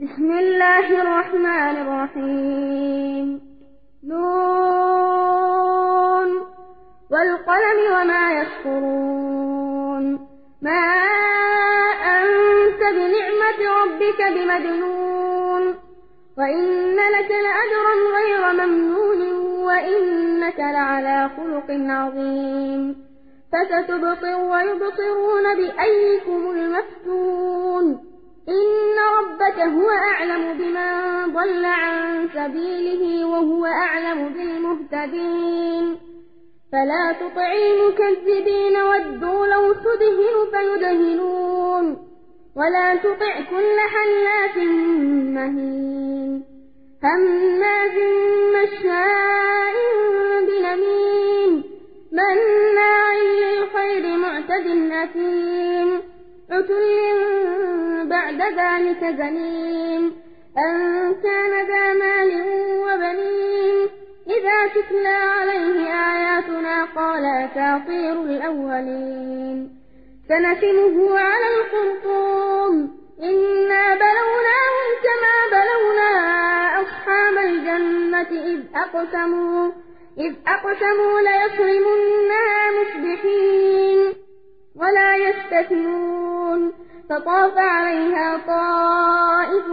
بسم الله الرحمن الرحيم. نون. والقلم وما يسطرون ما أنت بنعمة ربك بمجنون. وإن لك لأجرا غير ممنون. وإنك لعلى خلق عظيم. فستبصر ويبصرون بأيكم سبيله وهو أعلم بالمهتدين. فلا تطع المكذبين ودوا لو تدهن فيدهنون. ولا تطع كل حلاف مهين. هماز مشاء بنميم. مناع للخير معتد أثيم. عتل بعد ذلك زنيم. أن كان إذا تتلى عليه آياتنا قال أساطير الأولين سنسمه على الخرطوم إنا بلوناهم كما بلونا أصحاب الجنة إذ أقسموا إذ أقسموا ليصرمنها مصبحين ولا يستثنون فطاف عليها طائف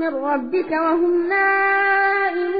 من ربك وهم نائمون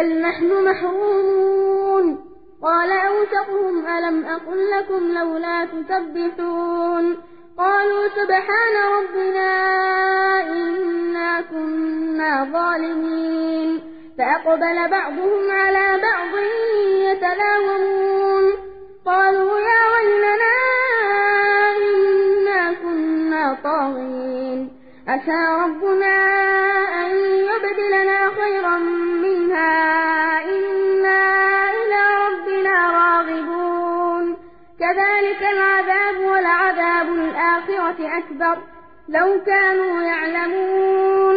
بل نحن محرومون قال أوسقهم ألم أقل لكم لولا تسبحون قالوا سبحان ربنا إنا كنا ظالمين فأقبل بعضهم على بعض يتلاومون قالوا يا ويلنا إنا كنا طاغين أتى ربنا أكبر لو كانوا يعلمون.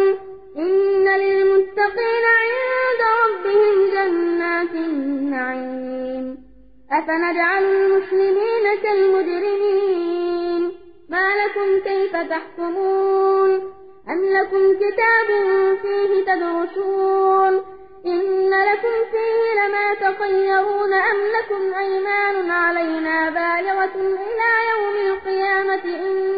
إن للمتقين عند ربهم جنات النعيم. أفنجعل المسلمين كالمجرمين؟ ما لكم كيف تحكمون؟ أم لكم كتاب فيه تدرسون؟ إن لكم فيه لما تخيرون. أم لكم أيمان علينا بالغة إلى يوم القيامة؟ إن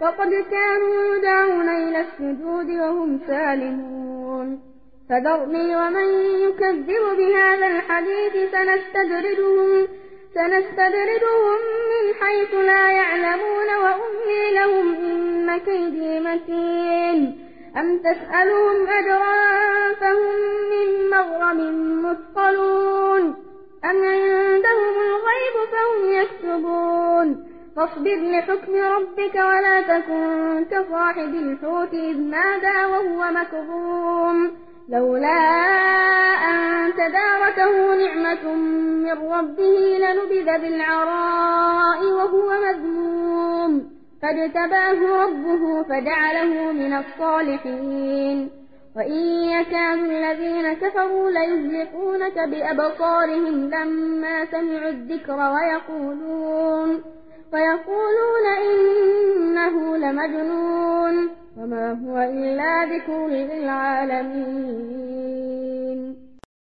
وقد كانوا يدعون إلى السجود وهم سالمون. فذرني ومن يكذب بهذا الحديث سنستدرجهم سنستدرجهم من حيث لا يعلمون وأملي لهم إن كيدي متين. أم تسألهم أجرا فهم من مغرم مثقلون؟ أم عندهم الغيب فهم يكتبون؟ فاصبر لحكم ربك ولا تكن كصاحب الحوت إذ نادى وهو مكظوم. لولا أن تداركه نعمة من ربه لنبذ بالعراء وهو مذموم. فاجتباه ربه فجعله من الصالحين. وإن يكاد الذين كفروا ليزلقونك بأبصارهم لما سمعوا الذكر ويقولون. ويقولون إنه لمجنون وما هو إلا ذكر للعالمين.